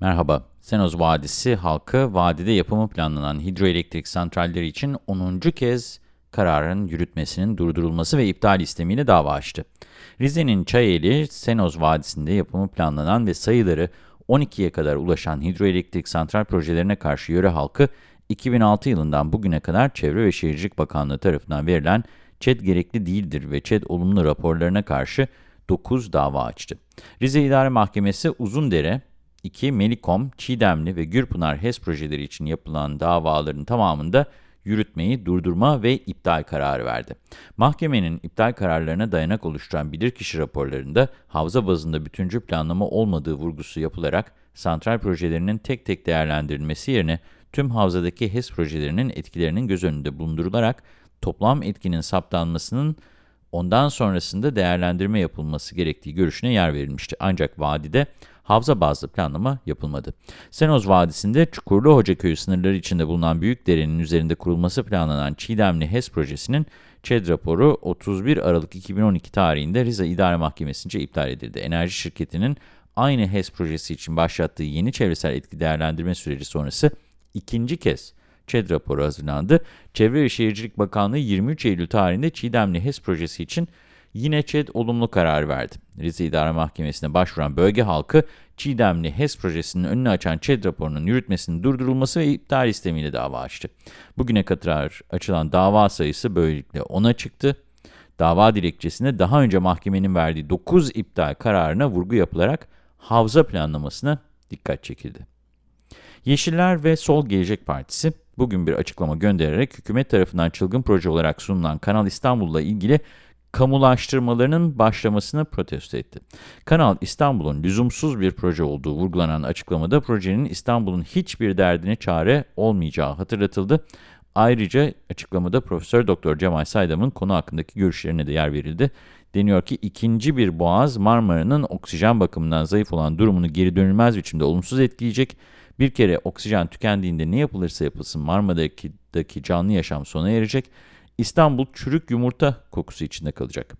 Merhaba, Senoz Vadisi halkı vadide yapımı planlanan hidroelektrik santralleri için 10. kez kararın yürütmesinin durdurulması ve iptal istemiyle dava açtı. Rize'nin Çayeli, Senoz Vadisi'nde yapımı planlanan ve sayıları 12'ye kadar ulaşan hidroelektrik santral projelerine karşı yöre halkı 2006 yılından bugüne kadar Çevre ve Şehircilik Bakanlığı tarafından verilen ÇED gerekli değildir ve ÇED olumlu raporlarına karşı 9 dava açtı. Rize İdare Mahkemesi Uzundere, 2. Melikom, Çiğdemli ve Gürpınar HES projeleri için yapılan davaların tamamında yürütmeyi durdurma ve iptal kararı verdi. Mahkemenin iptal kararlarına dayanak oluşturan bilirkişi raporlarında havza bazında bütüncül planlama olmadığı vurgusu yapılarak santral projelerinin tek tek değerlendirilmesi yerine tüm havzadaki HES projelerinin etkilerinin göz önünde bulundurularak toplam etkinin saptanmasının ondan sonrasında değerlendirme yapılması gerektiği görüşüne yer verilmişti. Ancak vadide havza bazlı planlama yapılmadı. Senoz Vadisi'nde Çukurlu Hocaköy'ü sınırları içinde bulunan Büyükdere'nin üzerinde kurulması planlanan Çiğdemli HES projesinin ÇED raporu 31 Aralık 2012 tarihinde Rize İdare Mahkemesi'nce iptal edildi. Enerji şirketinin aynı HES projesi için başlattığı yeni çevresel etki değerlendirme süreci sonrası ikinci kez ÇED raporu hazırlandı. Çevre ve Şehircilik Bakanlığı 23 Eylül tarihinde Çiğdemli HES projesi için yine ÇED olumlu karar verdi. Rize İdare Mahkemesi'ne başvuran bölge halkı Çiğdemli HES projesinin önünü açan ÇED raporunun yürütmesinin durdurulması ve iptal istemiyle dava açtı. Bugüne kadar açılan dava sayısı böylelikle 10'a çıktı. Dava dilekçesinde daha önce mahkemenin verdiği 9 iptal kararına vurgu yapılarak havza planlamasına dikkat çekildi. Yeşiller ve Sol Gelecek Partisi bugün bir açıklama göndererek hükümet tarafından çılgın proje olarak sunulan Kanal İstanbul'la ilgili kamulaştırmalarının başlamasını protesto etti. Kanal İstanbul'un lüzumsuz bir proje olduğu vurgulanan açıklamada projenin İstanbul'un hiçbir derdine çare olmayacağı hatırlatıldı. Ayrıca açıklamada Profesör Doktor Cemal Saydam'ın konu hakkındaki görüşlerine de yer verildi. Deniyor ki ikinci bir boğaz Marmara'nın oksijen bakımından zayıf olan durumunu geri dönülmez biçimde olumsuz etkileyecek. Bir kere oksijen tükendiğinde ne yapılırsa yapılsın Marmara'daki canlı yaşam sona erecek. İstanbul çürük yumurta kokusu içinde kalacak.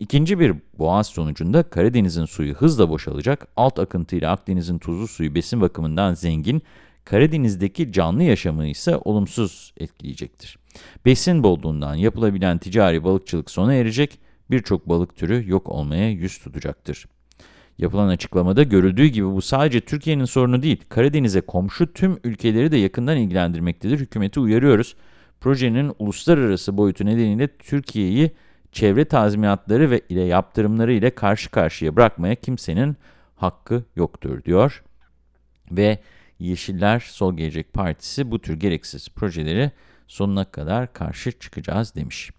İkinci bir boğaz sonucunda Karadeniz'in suyu hızla boşalacak. Alt akıntıyla Akdeniz'in tuzlu suyu besin bakımından zengin, Karadeniz'deki canlı yaşamı ise olumsuz etkileyecektir. Besin bolluğundan yapılabilen ticari balıkçılık sona erecek, birçok balık türü yok olmaya yüz tutacaktır. Yapılan açıklamada görüldüğü gibi bu sadece Türkiye'nin sorunu değil, Karadeniz'e komşu tüm ülkeleri de yakından ilgilendirmektedir. Hükümeti uyarıyoruz. Projenin uluslararası boyutu nedeniyle Türkiye'yi çevre tazminatları ve ile yaptırımları ile karşı karşıya bırakmaya kimsenin hakkı yoktur diyor. Ve Yeşiller Sol Gelecek Partisi bu tür gereksiz projeleri sonuna kadar karşı çıkacağız demiş.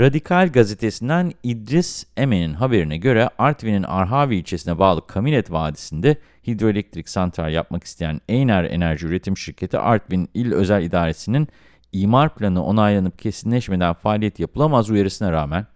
Radikal gazetesinden İdris Emen'in haberine göre Artvin'in Arhavi ilçesine bağlı Kamilet Vadisi'nde hidroelektrik santral yapmak isteyen Eyner Enerji Üretim Şirketi Artvin İl Özel İdaresi'nin imar planı onaylanıp kesinleşmeden faaliyet yapılamaz uyarısına rağmen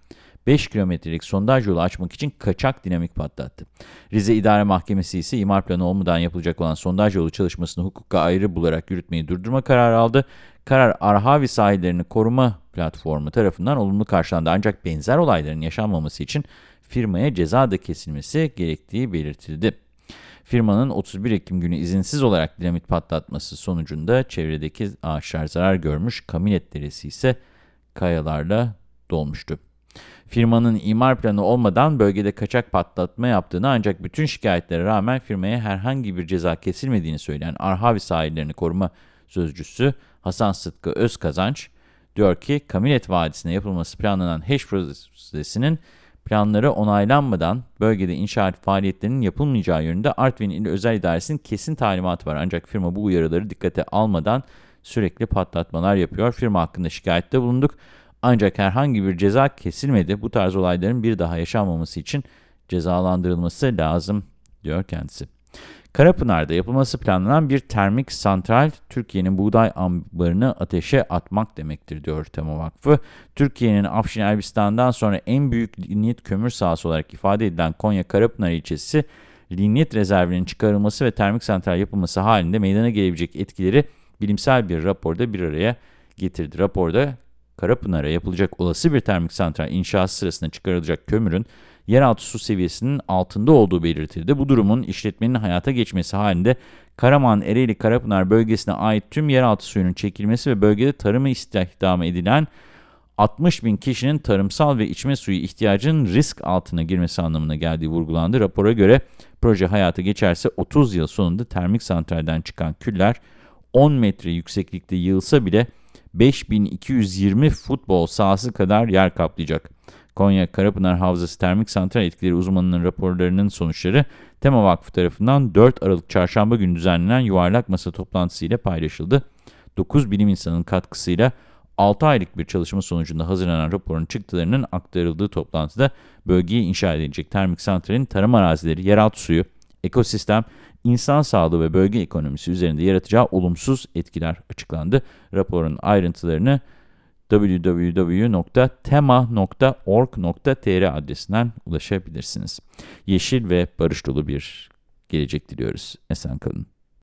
5 kilometrelik sondaj yolu açmak için kaçak dinamik patlattı. Rize İdare Mahkemesi ise imar planı olmadan yapılacak olan sondaj yolu çalışmasını hukuka ayrı bularak yürütmeyi durdurma kararı aldı. Karar Arhavi sahillerini koruma platformu tarafından olumlu karşılandı ancak benzer olayların yaşanmaması için firmaya ceza da kesilmesi gerektiği belirtildi. Firmanın 31 Ekim günü izinsiz olarak dinamit patlatması sonucunda çevredeki ağaçlar zarar görmüş, Kamilet Deresi ise kayalarla dolmuştu. Firmanın imar planı olmadan bölgede kaçak patlatma yaptığını ancak bütün şikayetlere rağmen firmaya herhangi bir ceza kesilmediğini söyleyen Arhavi sahillerini koruma sözcüsü Hasan Sıtkı Özkazanç diyor ki Kamilet Vadisi'ne yapılması planlanan HEŞ projesinin planları onaylanmadan bölgede inşaat faaliyetlerinin yapılmayacağı yönünde Artvin İl Özel İdaresi'nin kesin talimatı var. Ancak firma bu uyarıları dikkate almadan sürekli patlatmalar yapıyor. Firma hakkında şikayette bulunduk. Ancak herhangi bir ceza kesilmedi. Bu tarz olayların bir daha yaşanmaması için cezalandırılması lazım diyor kendisi. Karapınar'da yapılması planlanan bir termik santral, Türkiye'nin buğday ambarını ateşe atmak demektir diyor Tema Vakfı. Türkiye'nin Afşin Elbistan'dan sonra en büyük linyit kömür sahası olarak ifade edilen Konya Karapınar ilçesi, linyit rezervinin çıkarılması ve termik santral yapılması halinde meydana gelebilecek etkileri bilimsel bir raporda bir araya getirdi. Raporda Karapınar'a yapılacak olası bir termik santral inşası sırasında çıkarılacak kömürün yeraltı su seviyesinin altında olduğu belirtildi. Bu durumun işletmenin hayata geçmesi halinde Karaman, Ereğli, Karapınar bölgesine ait tüm yeraltı suyunun çekilmesi ve bölgede tarımı istihdam edilen 60 bin kişinin tarımsal ve içme suyu ihtiyacının risk altına girmesi anlamına geldiği vurgulandı. Rapora göre proje hayata geçerse 30 yıl sonunda termik santralden çıkan küller 10 metre yükseklikte yığılsa bile 5220 futbol sahası kadar yer kaplayacak. Konya Karapınar Havzası Termik Santral Etkileri uzmanının raporlarının sonuçları Tema Vakfı tarafından 4 Aralık Çarşamba günü düzenlenen yuvarlak masa toplantısı ile paylaşıldı. 9 bilim insanının katkısıyla 6 aylık bir çalışma sonucunda hazırlanan raporun çıktılarının aktarıldığı toplantıda bölgeye inşa edilecek termik santralin tarım arazileri, yeraltı suyu, ekosistem, insan sağlığı ve bölge ekonomisi üzerinde yaratacağı olumsuz etkiler açıklandı. Raporun ayrıntılarını www.tema.org.tr adresinden ulaşabilirsiniz. Yeşil ve barış dolu bir gelecek diliyoruz. Esen kalın.